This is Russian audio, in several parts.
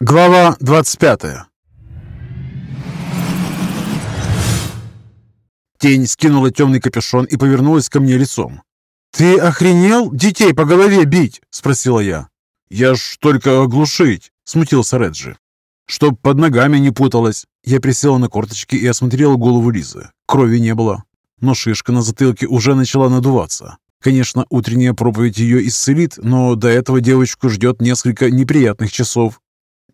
Глава 25 Тень скинула темный капюшон и повернулась ко мне лицом. «Ты охренел детей по голове бить?» – спросила я. «Я ж только оглушить», – смутился Реджи. «Чтоб под ногами не путалось». Я присела на корточки и осмотрела голову Лизы. Крови не было, но шишка на затылке уже начала надуваться. Конечно, утренняя проповедь ее исцелит, но до этого девочку ждет несколько неприятных часов.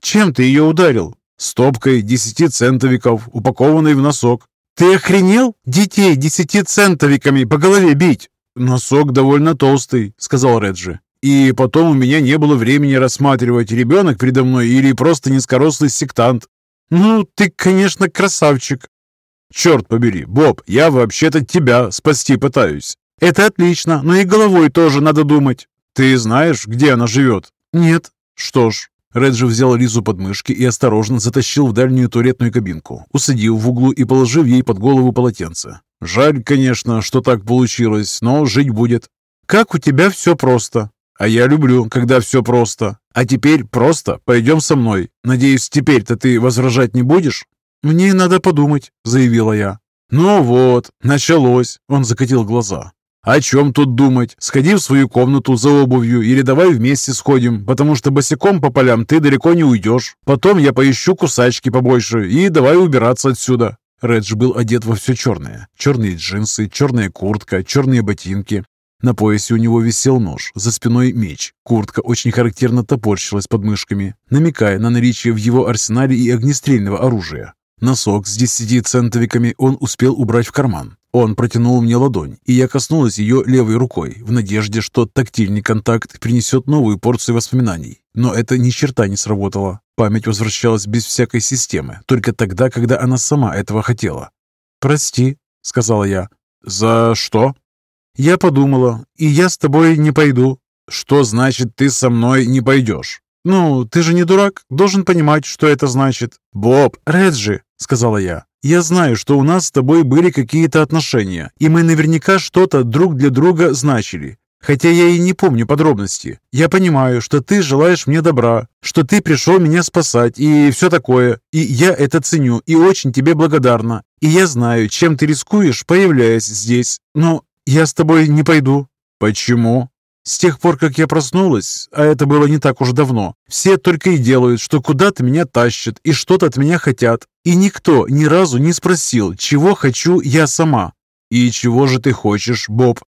«Чем ты ее ударил?» «Стопкой десятицентовиков, упакованной в носок». «Ты охренел? Детей десятицентовиками по голове бить?» «Носок довольно толстый», — сказал Реджи. «И потом у меня не было времени рассматривать, ребенок передо мной или просто низкорослый сектант». «Ну, ты, конечно, красавчик». «Черт побери, Боб, я вообще-то тебя спасти пытаюсь». «Это отлично, но и головой тоже надо думать». «Ты знаешь, где она живет?» «Нет». «Что ж, Реджи взял Лизу под мышки и осторожно затащил в дальнюю туалетную кабинку, усадив в углу и положив ей под голову полотенце. «Жаль, конечно, что так получилось, но жить будет». «Как у тебя все просто». «А я люблю, когда все просто. А теперь просто пойдем со мной. Надеюсь, теперь-то ты возражать не будешь?» «Мне надо подумать», — заявила я. «Ну вот, началось», — он закатил глаза. «О чем тут думать? Сходи в свою комнату за обувью или давай вместе сходим, потому что босиком по полям ты далеко не уйдешь. Потом я поищу кусачки побольше и давай убираться отсюда». Редж был одет во все черное. Черные джинсы, черная куртка, черные ботинки. На поясе у него висел нож, за спиной меч. Куртка очень характерно топорщилась под мышками, намекая на наличие в его арсенале и огнестрельного оружия. Носок с десяти центовиками он успел убрать в карман. Он протянул мне ладонь, и я коснулась ее левой рукой, в надежде, что тактильный контакт принесет новую порцию воспоминаний. Но это ни черта не сработало. Память возвращалась без всякой системы, только тогда, когда она сама этого хотела. «Прости», — сказала я. «За что?» «Я подумала, и я с тобой не пойду». «Что значит, ты со мной не пойдешь?» «Ну, ты же не дурак, должен понимать, что это значит». «Боб, Реджи», — сказала я, я знаю, что у нас с тобой были какие-то отношения, и мы наверняка что-то друг для друга значили. Хотя я и не помню подробности. Я понимаю, что ты желаешь мне добра, что ты пришел меня спасать и все такое. И я это ценю и очень тебе благодарна. И я знаю, чем ты рискуешь, появляясь здесь. Но я с тобой не пойду». «Почему?» С тех пор, как я проснулась, а это было не так уж давно, все только и делают, что куда-то меня тащат и что-то от меня хотят. И никто ни разу не спросил, чего хочу я сама. И чего же ты хочешь, Боб?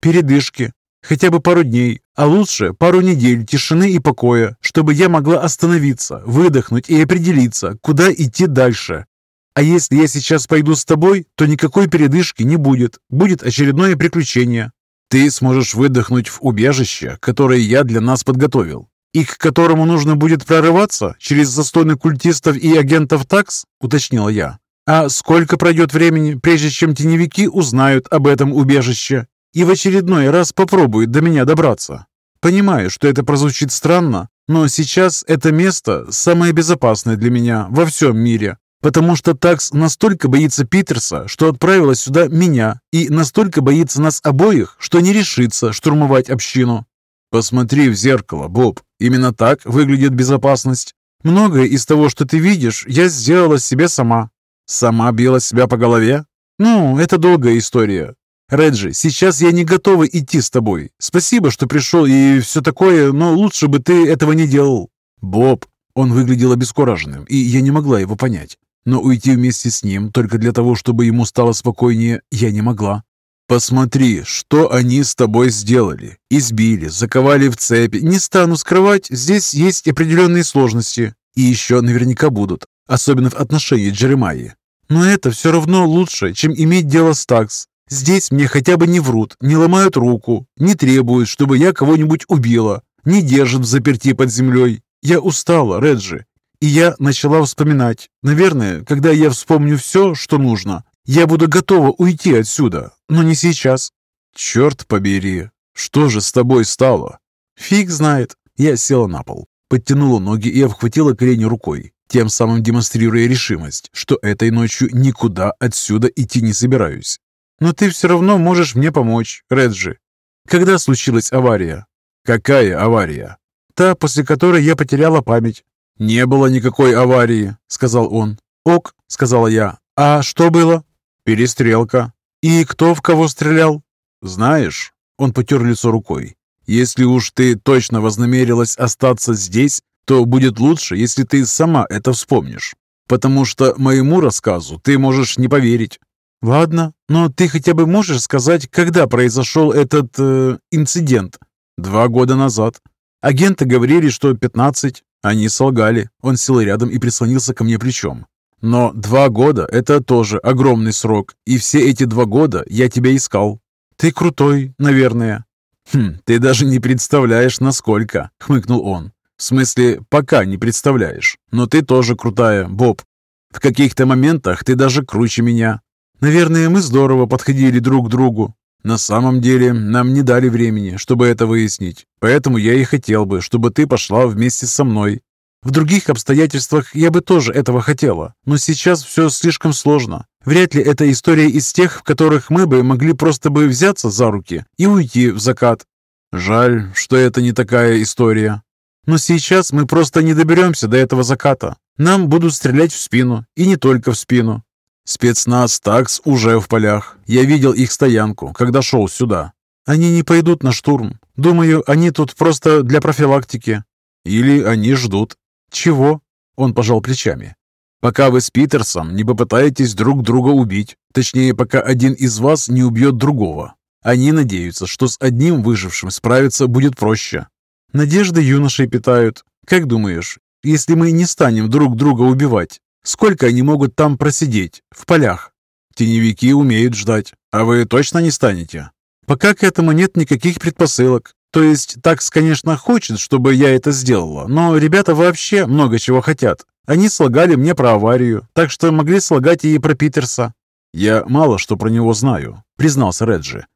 Передышки. Хотя бы пару дней, а лучше пару недель тишины и покоя, чтобы я могла остановиться, выдохнуть и определиться, куда идти дальше. А если я сейчас пойду с тобой, то никакой передышки не будет. Будет очередное приключение. Ты сможешь выдохнуть в убежище, которое я для нас подготовил, и к которому нужно будет прорываться через застойных культистов и агентов ТАКС, уточнила я. А сколько пройдет времени, прежде чем теневики узнают об этом убежище и в очередной раз попробуют до меня добраться? Понимаю, что это прозвучит странно, но сейчас это место самое безопасное для меня во всем мире, Потому что Такс настолько боится Питерса, что отправила сюда меня, и настолько боится нас обоих, что не решится штурмовать общину. Посмотри в зеркало, Боб. Именно так выглядит безопасность. Многое из того, что ты видишь, я сделала себе сама. Сама била себя по голове? Ну, это долгая история. Реджи, сейчас я не готова идти с тобой. Спасибо, что пришел и все такое, но лучше бы ты этого не делал. Боб, он выглядел обескураженным, и я не могла его понять. Но уйти вместе с ним только для того, чтобы ему стало спокойнее, я не могла. «Посмотри, что они с тобой сделали. Избили, заковали в цепи. Не стану скрывать, здесь есть определенные сложности. И еще наверняка будут, особенно в отношении Джеремайи. Но это все равно лучше, чем иметь дело с такс. Здесь мне хотя бы не врут, не ломают руку, не требуют, чтобы я кого-нибудь убила, не держат в заперти под землей. Я устала, Реджи, и я начала вспоминать. Наверное, когда я вспомню все, что нужно, я буду готова уйти отсюда, но не сейчас. Черт побери, что же с тобой стало? Фиг знает. Я села на пол, подтянула ноги и обхватила колени рукой, тем самым демонстрируя решимость, что этой ночью никуда отсюда идти не собираюсь. Но ты все равно можешь мне помочь, Реджи. Когда случилась авария? Какая авария? Та, после которой я потеряла память. «Не было никакой аварии», — сказал он. «Ок», — сказала я. «А что было?» «Перестрелка». «И кто в кого стрелял?» «Знаешь», — он потер лицо рукой, «если уж ты точно вознамерилась остаться здесь, то будет лучше, если ты сама это вспомнишь, потому что моему рассказу ты можешь не поверить». «Ладно, но ты хотя бы можешь сказать, когда произошел этот э, инцидент?» «Два года назад. Агенты говорили, что пятнадцать. Они солгали. Он сел рядом и прислонился ко мне плечом. Но два года – это тоже огромный срок, и все эти два года я тебя искал. Ты крутой, наверное. Хм, ты даже не представляешь, насколько, хмыкнул он. В смысле, пока не представляешь. Но ты тоже крутая, Боб. В каких-то моментах ты даже круче меня. Наверное, мы здорово подходили друг к другу. На самом деле, нам не дали времени, чтобы это выяснить. Поэтому я и хотел бы, чтобы ты пошла вместе со мной. В других обстоятельствах я бы тоже этого хотела, но сейчас все слишком сложно. Вряд ли это история из тех, в которых мы бы могли просто бы взяться за руки и уйти в закат. Жаль, что это не такая история. Но сейчас мы просто не доберемся до этого заката. Нам будут стрелять в спину, и не только в спину. Спецназ ТАКС уже в полях. Я видел их стоянку, когда шел сюда. Они не пойдут на штурм. Думаю, они тут просто для профилактики. Или они ждут. Чего? Он пожал плечами. Пока вы с Питерсом не попытаетесь друг друга убить. Точнее, пока один из вас не убьет другого. Они надеются, что с одним выжившим справиться будет проще. Надежды юношей питают. Как думаешь, если мы не станем друг друга убивать, сколько они могут там просидеть, в полях? Теневики умеют ждать, а вы точно не станете? Пока к этому нет никаких предпосылок. То есть Такс, конечно, хочет, чтобы я это сделала, но ребята вообще много чего хотят. Они слагали мне про аварию, так что могли слагать и про Питерса. «Я мало что про него знаю», — признался Реджи.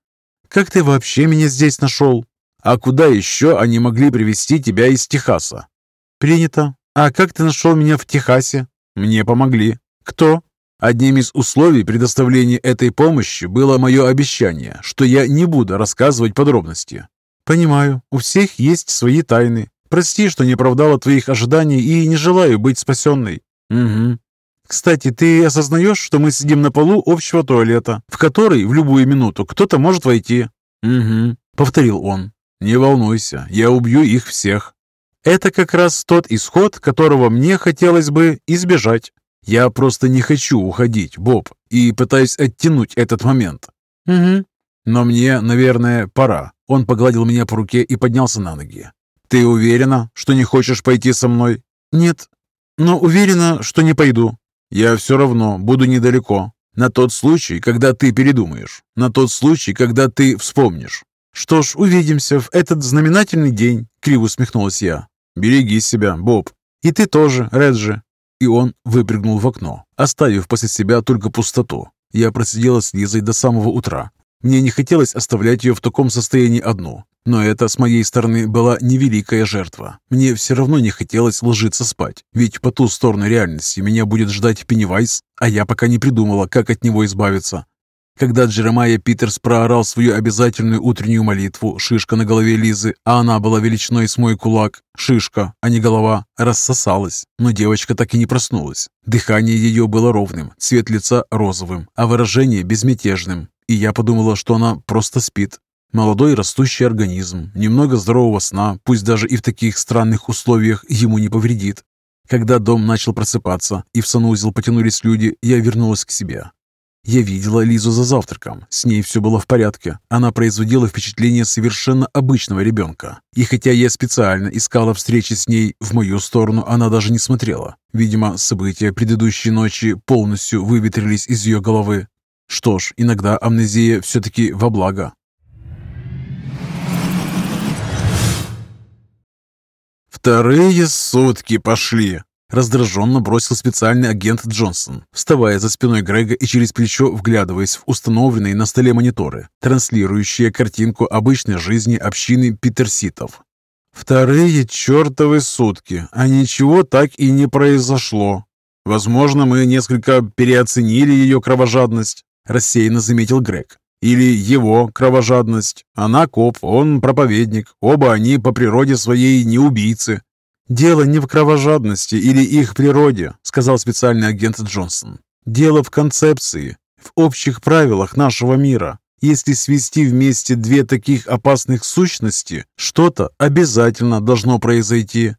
«Как ты вообще меня здесь нашел?» «А куда еще они могли привезти тебя из Техаса?» «Принято. А как ты нашел меня в Техасе?» «Мне помогли». «Кто?» Одним из условий предоставления этой помощи было мое обещание, что я не буду рассказывать подробности. «Понимаю, у всех есть свои тайны. Прости, что не оправдала твоих ожиданий и не желаю быть спасенной». «Угу». «Кстати, ты осознаешь, что мы сидим на полу общего туалета, в который в любую минуту кто-то может войти?» «Угу», — повторил он. «Не волнуйся, я убью их всех». «Это как раз тот исход, которого мне хотелось бы избежать». «Я просто не хочу уходить, Боб, и пытаюсь оттянуть этот момент». «Угу». «Но мне, наверное, пора. Он погладил меня по руке и поднялся на ноги. «Ты уверена, что не хочешь пойти со мной?» «Нет, но уверена, что не пойду». «Я все равно буду недалеко. На тот случай, когда ты передумаешь. На тот случай, когда ты вспомнишь». «Что ж, увидимся в этот знаменательный день», — криво усмехнулась я. «Береги себя, Боб». «И ты тоже, Реджи». И он выпрыгнул в окно, оставив после себя только пустоту. Я просидела с Лизой до самого утра, мне не хотелось оставлять ее в таком состоянии одну, но это с моей стороны была невеликая жертва. Мне все равно не хотелось ложиться спать, ведь по ту сторону реальности меня будет ждать Пеннивайз, а я пока не придумала, как от него избавиться. Когда Джеремайя Питерс проорал свою обязательную утреннюю молитву, шишка на голове Лизы, а она была величиной с мой кулак, шишка, а не голова, рассосалась, но девочка так и не проснулась. Дыхание ее было ровным, цвет лица розовым, а выражение безмятежным, и я подумала, что она просто спит. Молодой растущий организм, немного здорового сна, пусть даже и в таких странных условиях, ему не повредит. Когда дом начал просыпаться и в санузел потянулись люди, я вернулась к себе. Я видела Лизу за завтраком. С ней все было в порядке. Она производила впечатление совершенно обычного ребенка. И хотя я специально искала встречи с ней, в мою сторону она даже не смотрела. Видимо, события предыдущей ночи полностью выветрились из ее головы. Что ж, иногда амнезия все-таки во благо. «Вторые сутки пошли!» Раздраженно бросил специальный агент Джонсон, вставая за спиной Грега и через плечо вглядываясь в установленные на столе мониторы, транслирующие картинку обычной жизни общины Питерситов. «Вторые чертовы сутки, а ничего так и не произошло. Возможно, мы несколько переоценили ее кровожадность рассеянно заметил Грег. Или его кровожадность. Она коп, он проповедник. Оба они по природе своей не убийцы. «Дело не в кровожадности или их природе», — сказал специальный агент Джонсон. «Дело в концепции, в общих правилах нашего мира. Если свести вместе две таких опасных сущности, что-то обязательно должно произойти».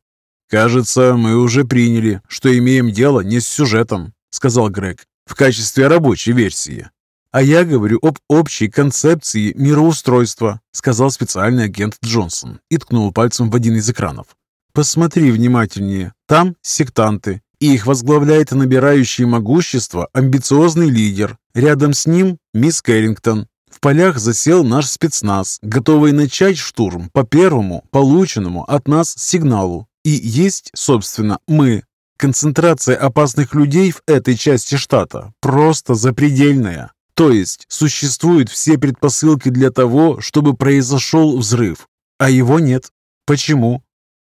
«Кажется, мы уже приняли, что имеем дело не с сюжетом», — сказал Грег, в качестве рабочей версии. «А я говорю об общей концепции мироустройства», сказал специальный агент Джонсон и ткнул пальцем в один из экранов. Посмотри внимательнее. Там сектанты. И их возглавляет набирающий могущество амбициозный лидер. Рядом с ним мисс Кэррингтон. В полях засел наш спецназ, готовый начать штурм по первому, полученному от нас сигналу. И есть, собственно, мы. Концентрация опасных людей в этой части штата просто запредельная. То есть существуют все предпосылки для того, чтобы произошел взрыв, а его нет. Почему?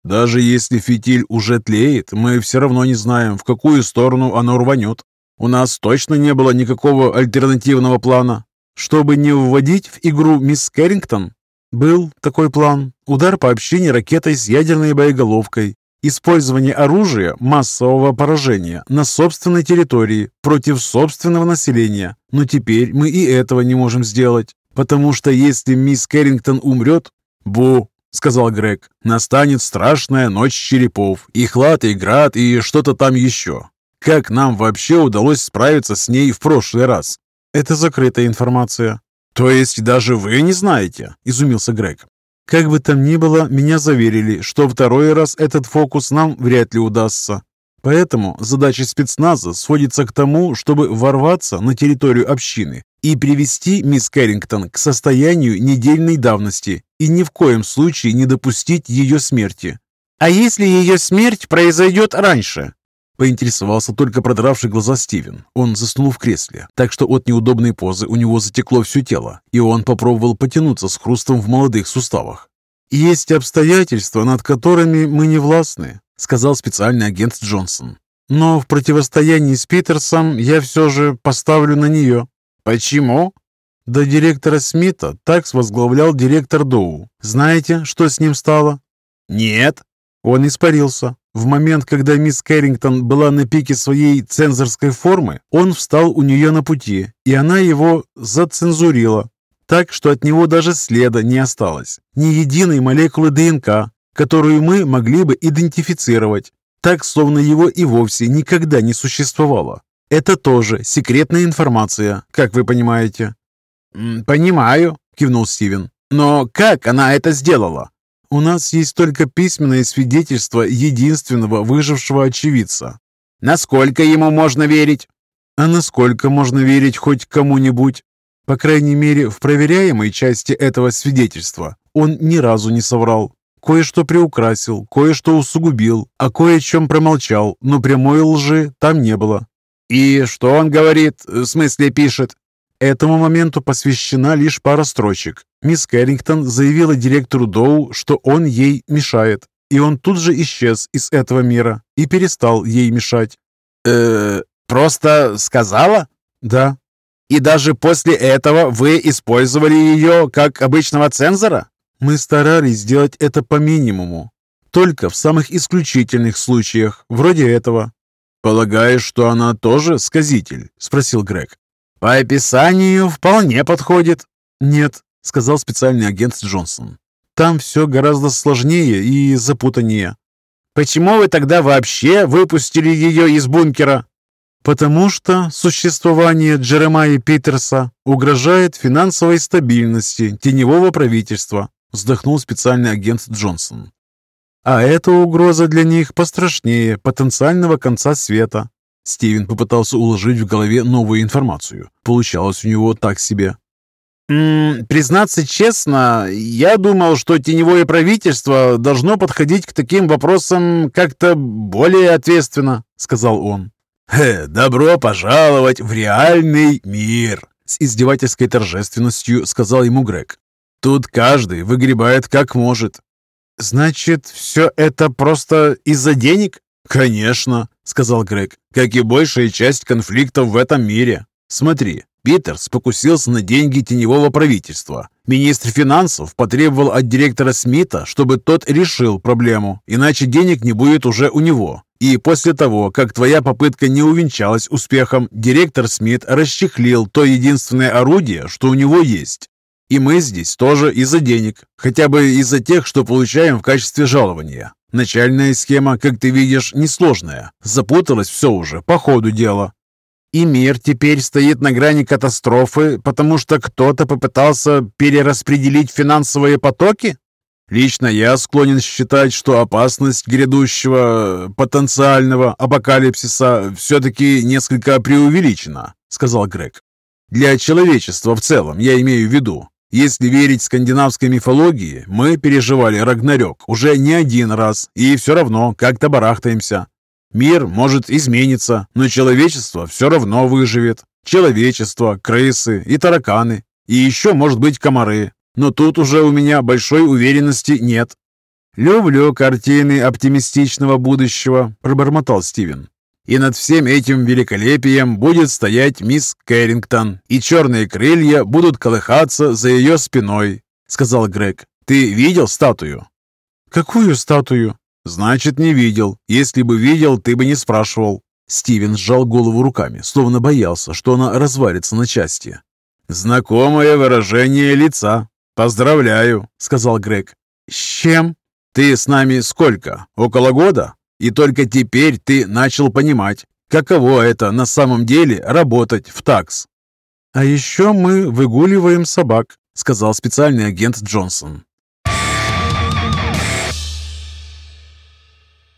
Даже если фитиль уже тлеет, мы все равно не знаем, в какую сторону оно рванет. У нас точно не было никакого альтернативного плана. Чтобы не вводить в игру мисс Кэррингтон, был такой план. Удар по общине ракетой с ядерной боеголовкой. Использование оружия массового поражения на собственной территории против собственного населения. Но теперь мы и этого не можем сделать. Потому что если мисс Кэррингтон умрет... Бу! Сказал Грег. «Настанет страшная ночь черепов, и хлад, и град, и что-то там еще. Как нам вообще удалось справиться с ней в прошлый раз?» «Это закрытая информация». «То есть даже вы не знаете?» – изумился Грег. «Как бы там ни было, меня заверили, что второй раз этот фокус нам вряд ли удастся. Поэтому задача спецназа сводится к тому, чтобы ворваться на территорию общины и привести мисс Кэррингтон к состоянию недельной давности и ни в коем случае не допустить ее смерти. «А если ее смерть произойдет раньше?» Поинтересовался только продравший глаза Стивен. Он заснул в кресле, так что от неудобной позы у него затекло все тело, и он попробовал потянуться с хрустом в молодых суставах. «Есть обстоятельства, над которыми мы не властны», сказал специальный агент Джонсон. «Но в противостоянии с Питерсом я все же поставлю на нее». «Почему?» До директора Смита такс возглавлял директор Доу. Знаете, что с ним стало? Нет. Он испарился. В момент, когда мисс Кэррингтон была на пике своей цензорской формы, он встал у нее на пути, и она его зацензурила. Так, что от него даже следа не осталось. Ни единой молекулы ДНК, которую мы могли бы идентифицировать. Так, словно его и вовсе никогда не существовало. Это тоже секретная информация, как вы понимаете. «Понимаю», — кивнул Стивен. «Но как она это сделала?» «У нас есть только письменное свидетельство единственного выжившего очевидца». «Насколько ему можно верить?» «А насколько можно верить хоть кому-нибудь?» По крайней мере, в проверяемой части этого свидетельства он ни разу не соврал. Кое-что приукрасил, кое-что усугубил, а кое чем промолчал, но прямой лжи там не было. «И что он говорит, в смысле пишет?» Этому моменту посвящена лишь пара строчек. Мисс Кэррингтон заявила директору Доу, что он ей мешает, и он тут же исчез из этого мира и перестал ей мешать. э просто сказала?» «Да». «И даже после этого вы использовали ее как обычного цензора?» «Мы старались сделать это по минимуму. Только в самых исключительных случаях, вроде этого». «Полагаешь, что она тоже сказитель?» – спросил Грег. «По описанию вполне подходит». «Нет», — сказал специальный агент Джонсон. «Там все гораздо сложнее и запутаннее». «Почему вы тогда вообще выпустили ее из бункера?» «Потому что существование Джеремайи Питерса угрожает финансовой стабильности теневого правительства», вздохнул специальный агент Джонсон. «А эта угроза для них пострашнее потенциального конца света. Стивен попытался уложить в голове новую информацию. Получалось у него так себе. М -м, признаться честно, я думал, что теневое правительство должно подходить к таким вопросам как-то более ответственно, сказал он. «Хе, добро пожаловать в реальный мир!» С издевательской торжественностью сказал ему Грег. «Тут каждый выгребает как может». «Значит, все это просто из-за денег?» «Конечно», — сказал Грег, — «как и большая часть конфликтов в этом мире. Смотри, Питерс покусился на деньги теневого правительства. Министр финансов потребовал от директора Смита, чтобы тот решил проблему, иначе денег не будет уже у него. И после того, как твоя попытка не увенчалась успехом, директор Смит расчехлил то единственное орудие, что у него есть. И мы здесь тоже из-за денег, хотя бы из-за тех, что получаем в качестве жалования. Начальная схема, как ты видишь, несложная. Запуталось все уже, по ходу дела. И мир теперь стоит на грани катастрофы, потому что кто-то попытался перераспределить финансовые потоки? Лично я склонен считать, что опасность грядущего потенциального апокалипсиса все-таки несколько преувеличена, сказал Грег. Для человечества в целом, я имею в виду. Если верить скандинавской мифологии, мы переживали Рагнарёк уже не один раз и все равно как-то барахтаемся. Мир может измениться, но человечество все равно выживет. Человечество, крысы и тараканы. И еще, может быть, комары. Но тут уже у меня большой уверенности нет. «Люблю картины оптимистичного будущего», – пробормотал Стивен. «И над всем этим великолепием будет стоять мисс Кэррингтон, и черные крылья будут колыхаться за ее спиной», – сказал Грег. «Ты видел статую?» «Какую статую?» «Значит, не видел. Если бы видел, ты бы не спрашивал». Стивен сжал голову руками, словно боялся, что она развалится на части. «Знакомое выражение лица. Поздравляю», — сказал Грег. «С чем?» «Ты с нами сколько? Около года? И только теперь ты начал понимать, каково это на самом деле работать в ТАКС». «А еще мы выгуливаем собак», — сказал специальный агент Джонсон.